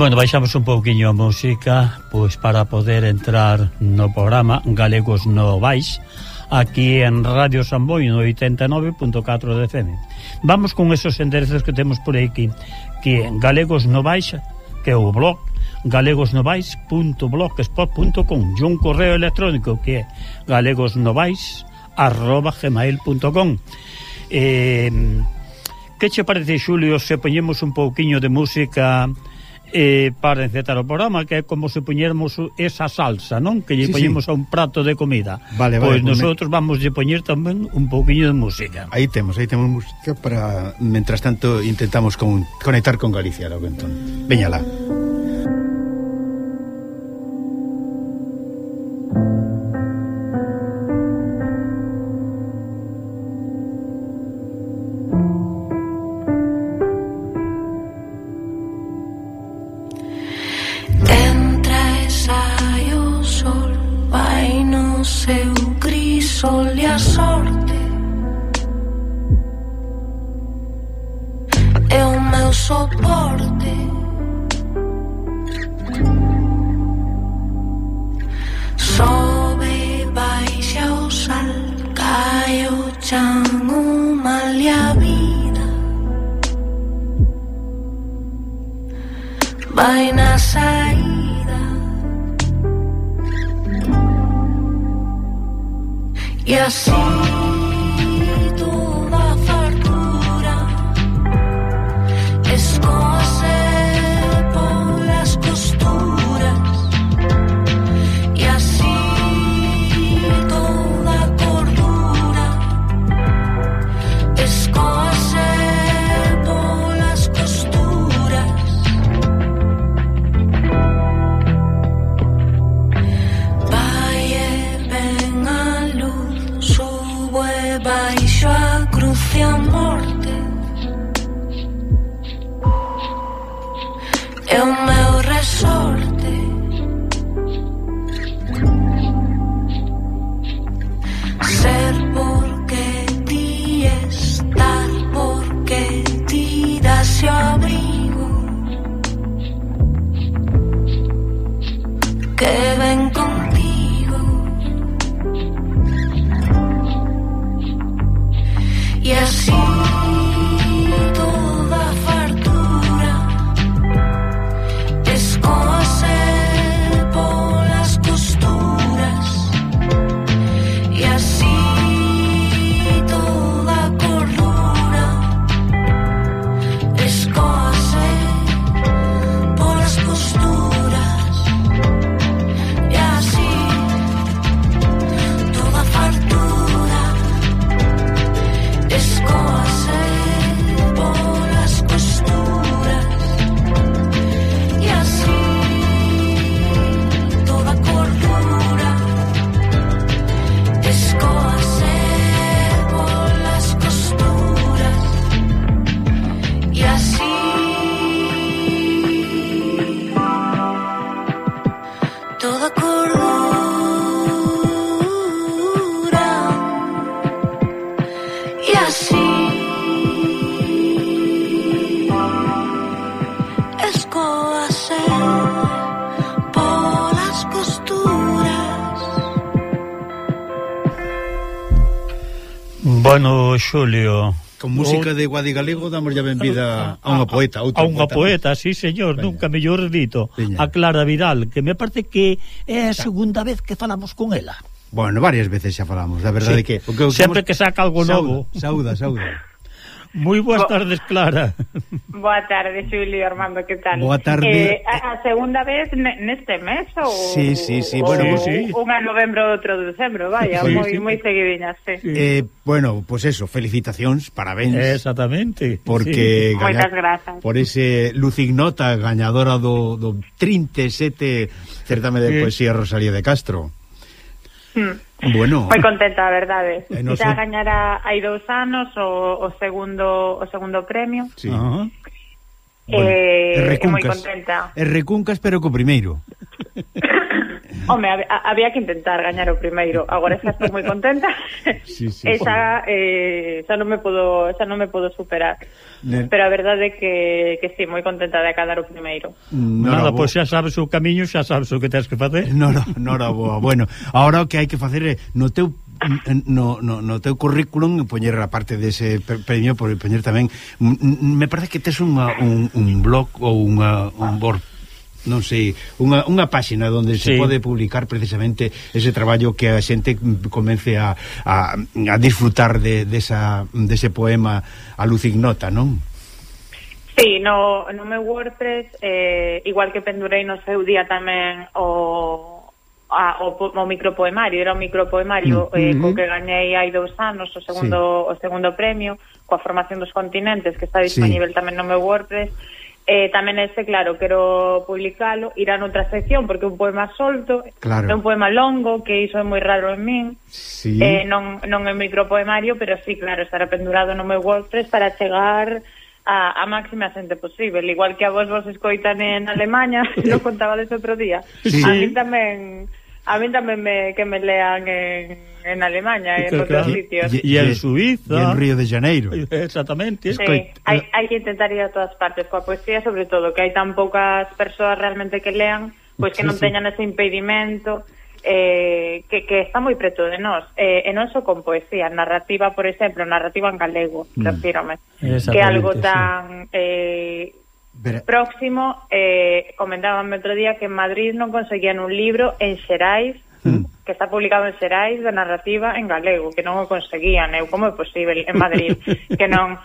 Bueno, baixamos un pouquiño a música pois para poder entrar no programa Galegos no Baix aquí en Radio Samboy no 89.4 de FM. Vamos con esos enderezos que temos por aquí que Galegos no Baix que é o blog galegosnovais.blogspot.com e un correo electrónico que é galegosnovais@gmail.com. Eh, que che parece, Xulio, se poñemos un pouquiño de música eh, para encetar o programa que é como se poñermos esa salsa non? Que lle sí, poñemos sí. a un prato de comida. Vale, pois vale, nosotros me... vamos lle poñer tamén un pouquiño de música. Aí temos, aí temos música para mentras tanto intentamos con, conectar con Galicia logo entón, veñala yes. Bueno, Xulio... Con música de Guadi Galego damos ya benvida ah, a, a unha poeta. A, a unha poeta, sí, señor, Veña. nunca mellor dito. Veña. A Clara Vidal, que me parece que é a segunda vez que falamos con ela. Bueno, varias veces xa falamos, da verdade sí. que... O que, o Sempre que saca algo sauda, novo. Sauda, sauda. Moi boas Bo... tardes, Clara. Boa tarde, Xulio, Armando, que tal? Boa tarde. Eh, a, a segunda vez neste mes ou Sí, sí, sí, bueno, sí, sí. un novembro, outro de decembro, vaya, sí, moi sí. moi seguidiñas, sí. sí. Eh, bueno, pues eso, felicitacións, parabéns. Exactamente. Porque sí. gaña... moitas grazas. Por ese Lucignota gañadora do do 37 certame de sí. poesía Rosalía de Castro. Hmm. Bueno. Moi contenta, a verdade. Eh, no Xa gañara hai dous anos o, o segundo o segundo premio. Sí. Ah. Uh -huh. eh, bueno, e moi contenta. E recuncas, pero co primeiro. Home, había que intentar gañar o primeiro. Agora xa estou moi contenta. Sí, sí, esa, eh, xa non me podo, xa non me podo superar. Le... Pero a verdade é que que sí, moi contenta de acadar o primeiro. Nora, Nada, pois xa sabes o camiño, xa sabes o que tens que facer. Eh, nora, nora boa. Bueno, agora o que hai que facer é no teu eh, no, no, no teu currículum poñer a parte dese premio por poñer tamén me parece que tes unha, un, un blog ou unha, un board non sei, unha, unha páxina onde sí. se pode publicar precisamente ese traballo que a xente comece a, a, a disfrutar de, desa, dese de poema a luz ignota, non? Sí, no, no meu WordPress, eh, igual que pendurei no seu día tamén o, a, o, o micropoemario, era un micropoemario mm, eh, co que gañei hai dous anos o segundo sí. o segundo premio coa formación dos continentes que está disponible sí. tamén no meu WordPress eh, tamén ese, claro, quero publicalo, irá noutra sección, porque é un poema solto, claro. é un poema longo, que iso é moi raro en min, sí. eh, non, non é micropoemario, pero sí, claro, estará pendurado no meu WordPress para chegar a, a máxima xente posible, igual que a vos vos escoitan en Alemanha, non eh. contaba dese outro día, sí. a mí tamén A mí tamén me, que me lean en, en Alemania, en claro, outros claro. sitios. E en Suiza. E en Río de Janeiro. Exactamente. Sí, que... hai, hai que intentar ir a todas partes, coa poesía sobre todo, que hai tan poucas persoas realmente que lean, pois que sí, non sí. teñan ese impedimento, eh, que, que está moi preto de nós. Eh, e non só con poesía, narrativa, por exemplo, narrativa en galego, mm. refírome. Que algo tan... Sí. Eh, Vera. próximo eh, comentábame outro día que en Madrid non conseguían un libro en Xerais mm. que está publicado en Xerais de narrativa en galego, que non o conseguían eu como é posible en Madrid que non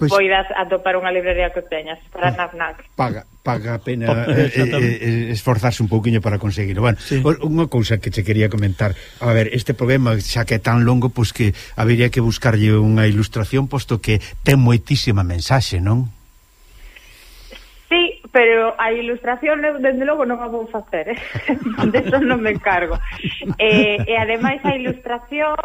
pues, poidas atopar unha librería que teñas para Nafnac. Paga, paga a pena eh, eh, esforzarse un pouquiño para conseguirlo. Bueno, sí. unha cousa que che quería comentar. A ver, este problema xa que é tan longo, pois pues que habería que buscarlle unha ilustración posto que ten moitísima mensaxe, non? pero a ilustración dende logo non a vou facer eh? deso non me encargo eh, e ademais a ilustración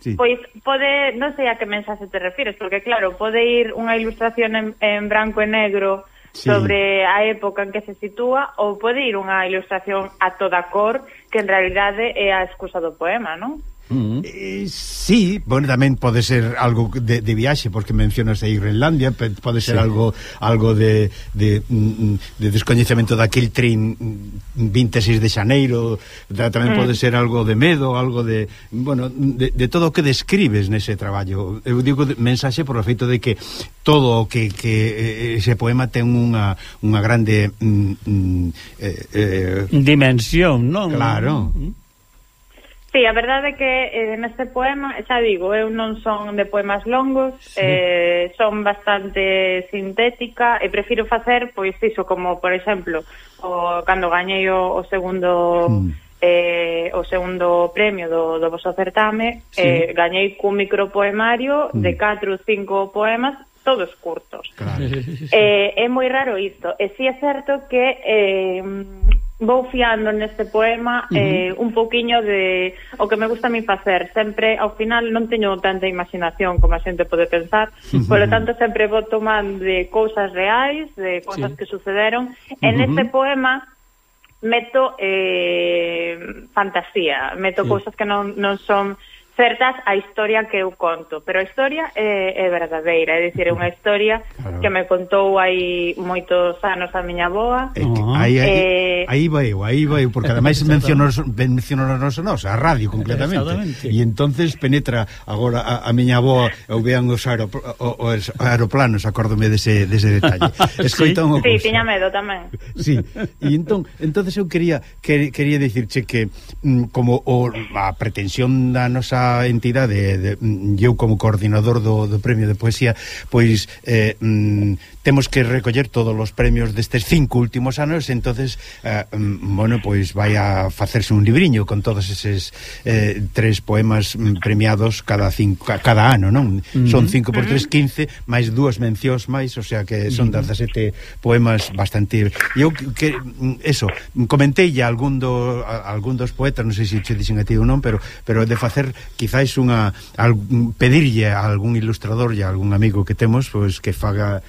Sí. Pois pode, non sei a que mensaxe te refires, porque claro, pode ir unha ilustración en, en branco e negro sí. sobre a época en que se sitúa ou pode ir unha ilustración a toda cor que en realidade eh, é a excusa do poema, non? Eh, sí, bueno, tamén pode ser algo de, de viaxe, porque mencionas aí Grenlandia, pode ser sí. algo algo de, de, mm, de descoñecemento daquel trin 26 de xaneiro, da, tamén pode mm. ser algo de medo, algo de, bueno, de, de todo o que describes nese traballo. Eu digo mensaxe por o feito de que todo o que, que eh, ese poema ten unha, unha grande mm, mm, eh, eh, dimensión, non? Claro. Sí, a verdade é que eh, neste poema, xa digo, eu non son de poemas longos, sí. eh, son bastante sintética e prefiro facer, pois, iso, como, por exemplo, o, cando gañei o, o segundo... Mm eh, o segundo premio do, do vosso certame sí. eh, gañei cun micropoemario mm. de 4 ou 5 poemas todos curtos claro. eh, é moi raro isto e si é certo que eh, vou fiando neste poema uh -huh. eh, un poquiño de o que me gusta a mí facer. Sempre, ao final, non teño tanta imaginación como a xente pode pensar, uh -huh. polo tanto, sempre vou tomando de cousas reais, de cousas sí. que sucederon. Uh -huh. En este poema meto eh, fantasía, meto sí. cousas que non, non son certas a historia que eu conto, pero a historia é, é verdadeira, é dicir, é unha historia claro. que me contou hai moitos anos a miña boa. É que, aí, aí, eh... aí vai eu, aí vai eu, porque ademais mencionou mencionou nos, a radio completamente, E entonces penetra agora a, a miña boa, eu vean os, aeropl os aeroplanos, acórdome dese, dese detalle. Escoita unha sí? cousa. Sí, tiña medo tamén. Sí, e entón, entonces eu quería quer, quería dicirche que mm, como o, a pretensión da nosa esta entidade de, mm, eu como coordinador do, do Premio de Poesía pois eh, mm, temos que recoller todos os premios destes cinco últimos anos entonces eh, mm, bueno, pois vai a facerse un libriño con todos eses eh, tres poemas mm, premiados cada cinco, cada ano, non? Mm -hmm. Son 5 por 3, 15, máis dúas mencións máis, o sea que son 17 poemas bastante... Eu que, eso, comentei algún, do, algún dos poetas, non sei se che dixen a ti ou non, pero, pero de facer quizáis unha al, pedirlle a algún ilustrador e a algún amigo que temos pois que faga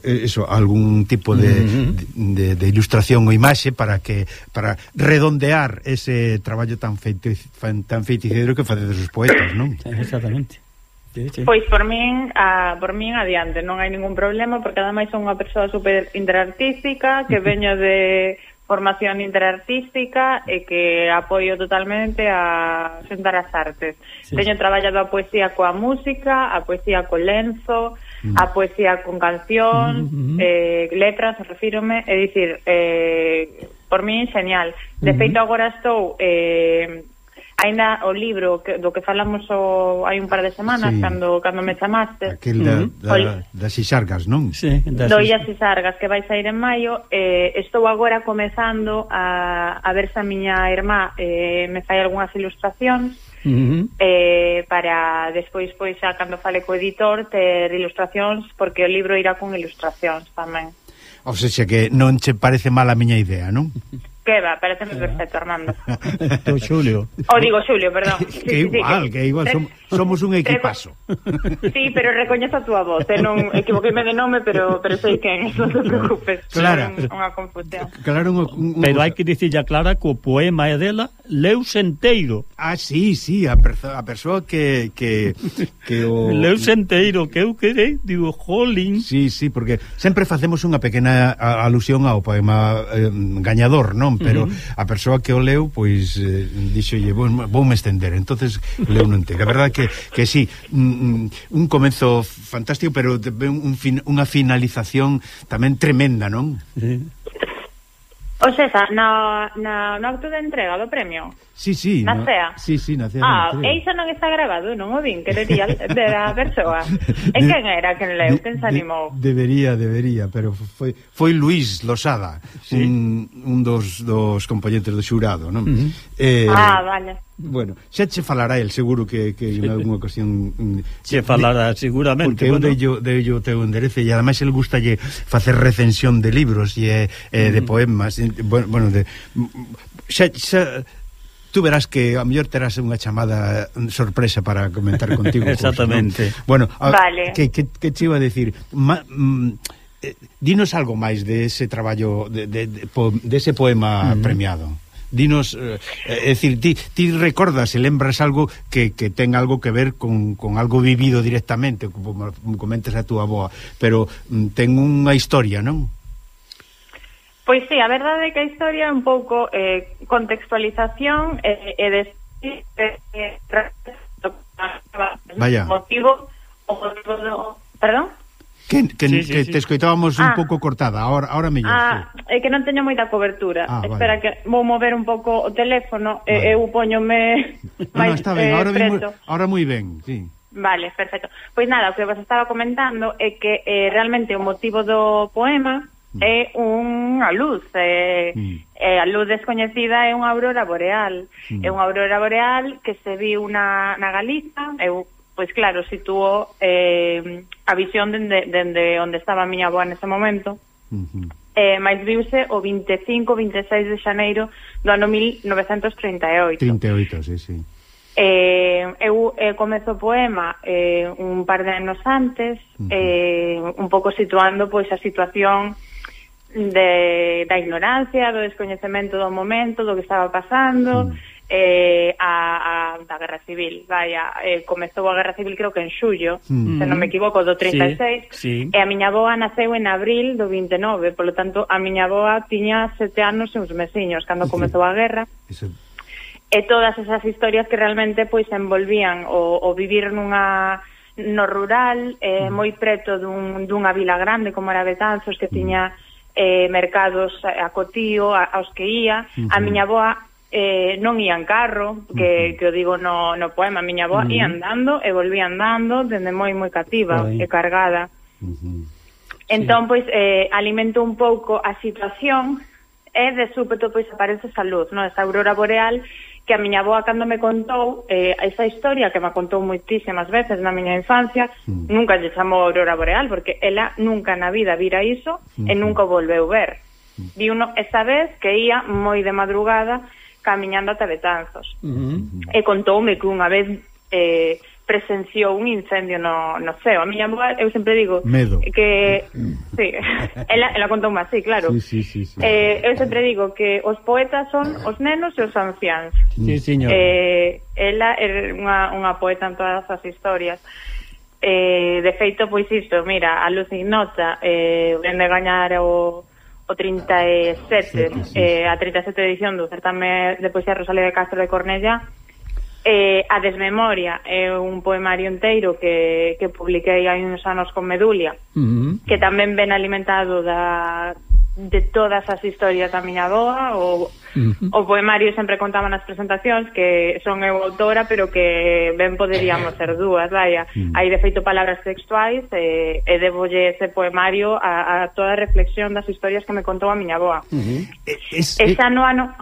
eso, algún tipo de, mm -hmm. de, de, de ilustración ou imaxe para que para redondear ese traballo tan feito, tan feiticeiro que facedes os poetas, non? Exactamente. Sí, sí. Pois por min, a, por min adiante, non hai ningún problema porque ademais son unha persoa super interartística que veño de formación interartística e que apoio totalmente a sentar as artes. Sí, Teño traballado a poesía coa música, a poesía co lenzo, mm. a poesía con canción, mm -hmm. eh, letras, refírome, é dicir, eh, por mí, genial. De mm. feito, agora estou eh, Ainda o libro que, do que falamos o, hai un par de semanas sí. cando cando me chamaste. Aquel da, da, das Xisargas, non? Sí, das do Illas Xisargas, que vai sair en maio, eh, estou agora comezando a, a verse a miña irmá eh, me fai algunhas ilustracións Uh -huh. eh, para despois pois xa cando fale co editor ter ilustracións porque o libro irá con ilustracións tamén. Ou seja que non che parece mala a miña idea, non? Que va, pareceme perfecto, Armando. Tú, Xulio. O digo Xulio, perdón. Sí, que igual, sí, que, que igual somos, somos un equipazo. sí, pero recoñezo a túa voz, eh? non equivoqueime de nome, pero pero sei quen, non te preocupes. Claro. Unha confusión. Claro, un, un, un... pero hai que dicir a Clara que o poema é dela Leusenteiro. Ah, sí, sí, a, perso a persoa que, que, que o... Leusenteiro, que eu querei, digo, jolín. Sí, sí, porque sempre facemos unha pequena alusión ao poema eh, gañador, non? Pero uh -huh. a persoa que o leu, pois, eh, dixolle, vou, vou me estender, entonces leu non entero. A verdade que, que sí, un, un comenzo fantástico, pero un fin, unha finalización tamén tremenda, non? Sí. O sea, no, no, no acto de entrega do premio? Sí, sí. Na no, cea? Sí, sí, na cea. Ah, e iso non está grabado, non o vin, que le de a persoa. E de, quen era quen leu, quen se animou? De, debería, debería, pero foi foi Luís Losada, sí. un, un dos, dos componentes do xurado, non? Uh -huh. eh, ah, vale. Bueno, xa che falará el seguro que, que en algunha ocasión mm, Che falará seguramente Porque bueno. eu deillo o teu enderezo E ademais el gustalle facer recensión de libros E, eh, mm. de poemas bueno, Bueno, de, mm, mm, xa, xa tú verás que a mellor terás unha chamada eh, sorpresa para comentar contigo. Pois, Exactamente. ¿no? Bueno, a, vale. que, que, que te iba a decir... Ma, mm, eh, dinos algo máis de ese traballo, de, de, de, de ese poema mm. premiado. Dinos, eh, eh, é dicir, ti, ti recordas e lembras algo que, que ten algo que ver con, con algo vivido directamente, como comentas a túa aboa, pero mm, ten unha historia, non? Pois sí, a verdade é que a historia é un pouco eh, contextualización eh, e, eh, eh, eh, Vaya. motivo o motivo do... Perdón? Que, que, sí, sí, que sí. te escoitábamos ah, un pouco cortada, ahora, ahora mellor. Ah, sí. é que non teño moita cobertura. Ah, Espera vale. que vou mover un pouco o teléfono vale. e eu poñome no, máis no, está ben, eh, ahora, ben, ahora moi ben, sí. Vale, perfecto. Pois nada, o que vos estaba comentando é que eh, realmente o motivo do poema Mm. é unha luz, é, mm. é a luz descoñecida é unha aurora boreal, mm. é unha aurora boreal que se viu na, na Galiza, eu, pois claro, situo eh, a visión dende, dende onde estaba a miña boa nese momento, mm -hmm. eh, máis viuse o 25-26 de xaneiro do ano 1938. 38, sí, sí. Eh, eu eh, comezo o poema eh, un par de anos antes, uh -huh. eh, un pouco situando pois a situación de, da ignorancia, do descoñecemento do momento, do que estaba pasando, mm. eh, a, a, da Guerra Civil. Vaya, eh, comezou a Guerra Civil creo que en xullo, mm. se non me equivoco, do 36, sí, sí. e a miña boa naceu en abril do 29, polo tanto, a miña boa tiña sete anos e uns mesiños cando comezou a guerra. E todas esas historias que realmente pois envolvían o, o vivir nunha no rural, eh, mm. moi preto dun, dunha vila grande como era Betanzos que mm. tiña eh, mercados a cotío, a, aos que ía. Uh -huh. A miña boa eh, non ia en carro, que, uh -huh. que o digo no, no poema, a miña boa uh -huh. ia andando e volvía andando dende moi moi cativa Ai. e cargada. Uh -huh. Entón, sí. pois, eh, alimento un pouco a situación e de súpeto pois aparece esa luz, non? esa aurora boreal que a miña avoa cando me contou eh, esa historia que me contou moitísimas veces na miña infancia, mm. nunca lle chamou Aurora Boreal, porque ela nunca na vida vira iso mm. e mm-hmm. nunca o volveu ver. Mm. Vi uno esa vez que ia moi de madrugada camiñando ata Betanzos. Mm -hmm. E contoume que unha vez eh, presenciou un incendio no, no ceo. A miña avoa, eu sempre digo... Medo. Que, sí, ela, ela contou máis, sí, claro. Sí, sí, sí, sí. Eh, eu sempre digo que os poetas son os nenos e os ancians. Sí, señor. Eh, ela é unha, unha poeta en todas as historias. Eh, de feito, pois isto, mira, a Luz Ignota eh, ven de gañar o o 37, sí, sí, sí. eh, a 37 edición do certame de poesía Rosalía de Castro de Cornella, Eh, a desmemoria é un poemario inteiro que, que publiquei hai uns anos con Medulia, uh -huh. que tamén ven alimentado da, de todas as historias da miña avoa o, uh -huh. o poemario sempre contaba nas presentacións que son eu autora pero que ben poderíamos ser dúas vaya. Uh -huh. hai de feito palabras textuais e, e debolle ese poemario a, a toda a reflexión das historias que me contou a miña avoa uh -huh. es, es, esa no ano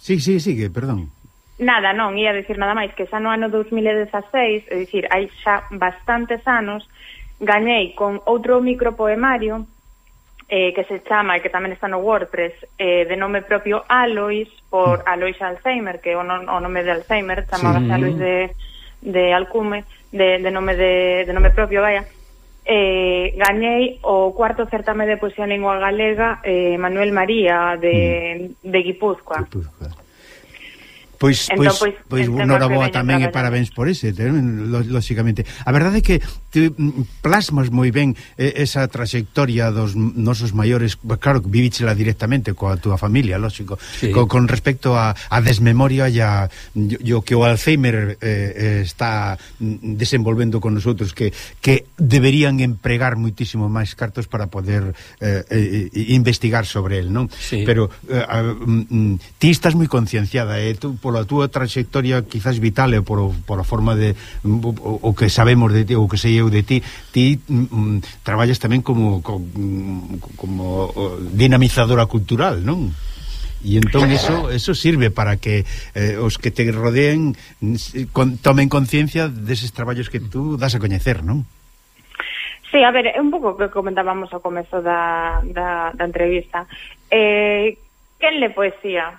Sí, sí, sigue, perdón Nada, non, ia decir nada máis que xa no ano 2016, é dicir, hai xa bastantes anos, gañei con outro micropoemario eh, que se chama, e que tamén está no WordPress, eh, de nome propio Alois, por mm. Alois Alzheimer, que é o, non, o nome de Alzheimer, chamaba sí. Alois de, de Alcume, de, de, nome de, de nome propio, vaya, eh, gañei o cuarto certame de poesía en lingua galega eh, Manuel María de, mm. de Guipúzcoa. Guipúzcoa. Pois, entón, pois, pois, pois entón, boa tamén e parabéns por ese, lóxicamente. A verdade é que te mm, plasmas moi ben esa trayectoria dos nosos maiores, claro, vivíchela directamente coa túa familia, lóxico, sí. con, con respecto a, a desmemoria e a yo, que o Alzheimer eh, eh, está desenvolvendo con nosotros que, que deberían empregar moitísimo máis cartos para poder eh, eh, investigar sobre el, non? Sí. Pero eh, mm, mm, ti estás moi concienciada, eh, tú, por pola túa trayectoria quizás vital e por, por a forma de mm, o, o que sabemos de ti ou que sei eu de ti, ti mm, mm traballas tamén como mm, como, como dinamizadora cultural, non? E entón eso, eso sirve para que eh, os que te rodeen con, tomen conciencia deses traballos que tú das a coñecer, non? Sí, a ver, é un pouco que comentábamos ao comezo da, da, da entrevista. Eh, quen le poesía?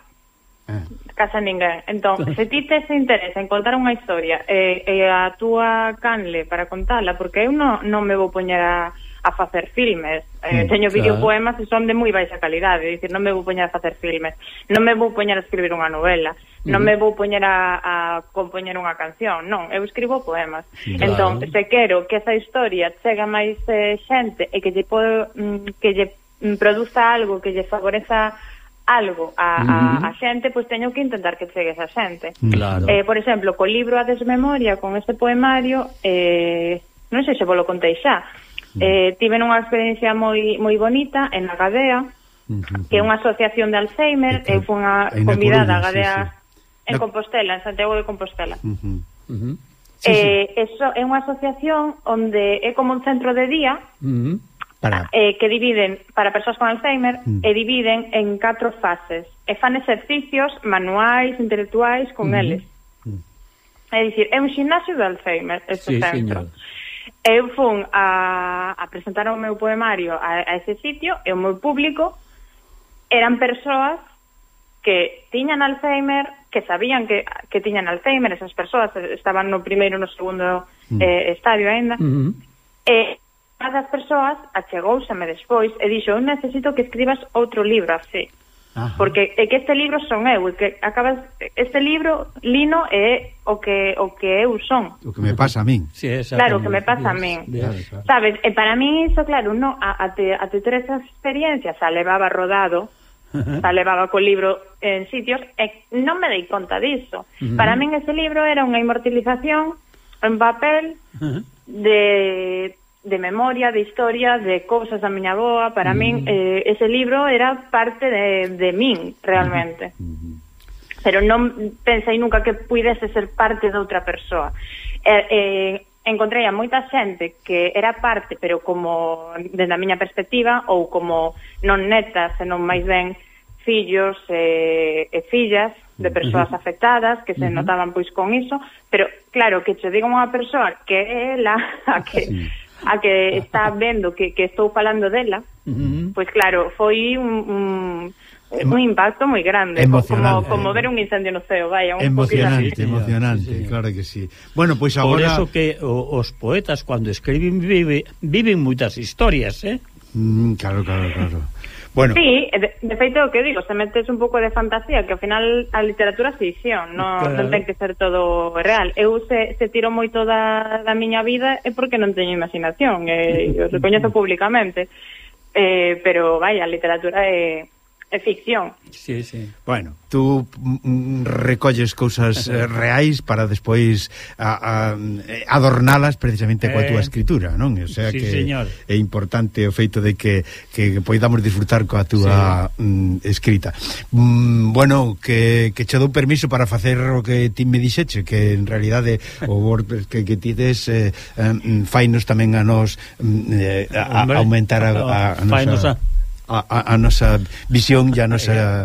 Ah. Casa ninguén. Entón, se ti tes interés en contar unha historia e, e a túa canle para contala, porque eu non, non me vou poñer a, a facer filmes. Eh, mm, teño claro. videopoemas e son de moi baixa calidade, é dicir, non me vou poñer a facer filmes, non me vou poñer a escribir unha novela, non me vou poñer a, a compoñer unha canción, non, eu escribo poemas. Claro. Entón, se quero que esa historia chega máis eh, xente e que lle podo, mm, que lle mm, produza algo que lle favoreza algo a, a, a xente, pois teño que intentar que chegue esa xente. Claro. Eh, por exemplo, co libro A desmemoria, con este poemario, eh, non sei se volo contei xa, eh, tiven unha experiencia moi, moi bonita en a Gadea, que é unha asociación de Alzheimer, eu fui unha convidada a Gadea sí, sí. en Compostela, en Santiago de Compostela. Uh -huh. Uh -huh. Sí, eh, sí. Eso é unha asociación onde é como un centro de día, uh -huh para... Ah, eh, que dividen para persoas con Alzheimer mm. e dividen en catro fases e fan exercicios manuais, intelectuais con mm. eles. Mm. É dicir, é un gimnasio de Alzheimer este sí, centro. Señor. Eu fun a, a presentar o meu poemario a, a ese sitio e o meu público eran persoas que tiñan Alzheimer, que sabían que, que tiñan Alzheimer, esas persoas estaban no primeiro e no segundo mm. eh, estadio aínda, mm -hmm. e Unha das persoas achegouseme despois e dixo, eu necesito que escribas outro libro así. Ajá. Porque é que este libro son eu, e que acabas este libro lino é o que o que eu son. O que me pasa a min. Sí, claro, o que me pasa a min. Claro, claro. Sabes, e para min iso claro, no a, a, te, a te ter esas experiencias a levaba rodado, a levaba co libro en sitios e non me dei conta diso. Uh -huh. Para min ese libro era unha inmortalización en papel uh -huh. de de memoria, de historia, de cousas da miña boa, para min eh, ese libro era parte de, de min realmente. Pero non pensei nunca que puidese ser parte de outra persoa. Eh, eh, encontrei a moita xente que era parte, pero como desde a miña perspectiva ou como non netas, senón máis ben fillos e, e fillas de persoas uh -huh. afectadas que se uh -huh. notaban pois con iso, pero claro que che diga unha persoa que é ela a que sí a que está vendo que, que estou falando dela, uh -huh. pois claro, foi un, un un impacto moi grande, como, como ver un incendio no ceo, vaya, un emocionante, emocionante, sí, sí. claro que sí. Bueno, pois pues agora Por eso que o, os poetas cando escriben vive, viven moitas historias, eh? Mm, claro, claro, claro. Bueno. Sí, de, de feito o que digo, se metes un pouco de fantasía, que ao final a literatura é ficción, non, claro. non ten que ser todo real. Eu se, se tiro moito da, da miña vida é porque non teño imaginación, e, eh, eu recoñezo públicamente. Eh, pero, vai, a literatura é... Eh, É ficción. Sí, sí. Bueno, tú mm, mm, recolles cousas eh, reais para despois a, a, eh, adornalas precisamente coa eh, túa escritura, non? O sea sí, que señor. é importante o feito de que, que poidamos disfrutar coa túa sí. mm, escrita. Mm, bueno, que, que che dou permiso para facer o que ti me dixeche, que en realidade o word que, que ti des eh, eh, fainos tamén a nos mm, eh, a, a aumentar a, a, a, nosa... Fainosa. a a, a, a nosa visión ya eh, nos eh,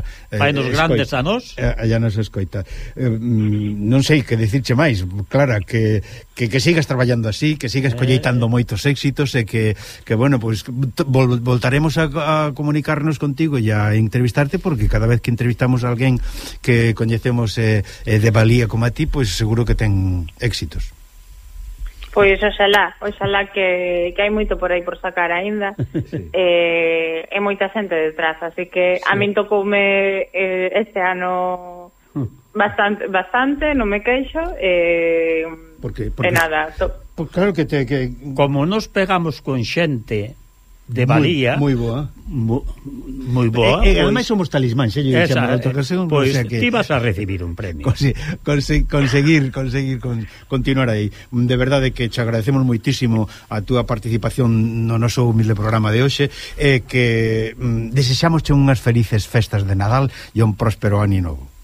nos grandes a nos eh, Ya nos escoita. Eh, mm, Non sei que dicirche máis Clara, que, que, que sigas traballando así Que sigas eh, colleitando moitos éxitos E que, que bueno, pois pues, vol, voltaremos a, a comunicarnos contigo E a entrevistarte Porque cada vez que entrevistamos a alguén Que coñecemos eh, eh de valía como a ti Pois pues seguro que ten éxitos. Pois oxalá, oxalá que, que hai moito por aí por sacar aínda sí. eh, e moita xente detrás, así que sí. a min tocoume eh, este ano hmm. bastante, bastante non me queixo eh, porque, porque, e nada to... pues claro que, te, que como nos pegamos con xente de valía moi boa moi boa e, e ademais somos talismán xe lle outra ocasión eh, pois o sea que ti vas a recibir un premio. Conse, conse, conseguir conseguir con, continuar aí. De verdade que che agradecemos moitísimo a túa participación no noso humilde programa de hoxe e que mm, desexamos unhas felices festas de Nadal e un próspero ano novo.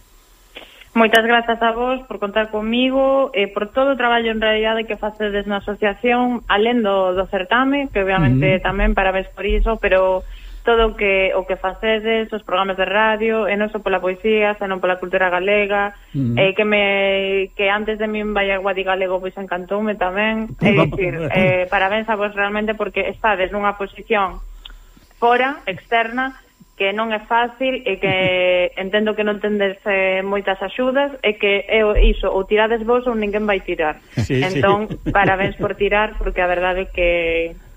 Moitas grazas a vos por contar comigo e por todo o traballo en realidade que facedes na asociación, alén do, do certame, que obviamente mm. tamén parabéns por iso, pero todo o que o que facedes, os programas de radio, e non só pola poesía, senón pola cultura galega, mm. eh, que me que antes de min vai a Guadi Galego pois encantoume tamén, é dicir, eh, parabéns a vos realmente porque estades nunha posición fora, externa, que non é fácil e que entendo que non tenderse moitas axudas e que é iso, ou tirades vos ou ninguén vai tirar. Sí, entón, sí. parabéns por tirar, porque a verdade é que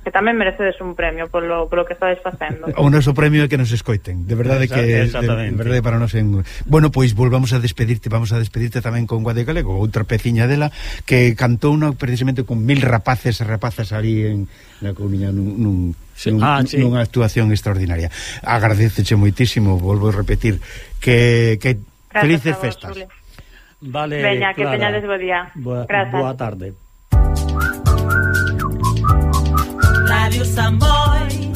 que tamén merecedes un premio polo, polo que estades facendo. O noso premio é que nos escoiten, de verdade que de, de verdade para nos en... Bueno, pois volvamos a despedirte, vamos a despedirte tamén con Guade Galego, outra peciña dela que cantou una, precisamente con mil rapaces e rapazas ali en na Coruña nun, nun sí. Nun, ah, sí. nunha actuación extraordinaria. Agradeceche moitísimo, volvo a repetir, que, que felices vos, festas. Sule. Vale, Veña, que teñades bo día. Boa, boa tarde. Radio Samboy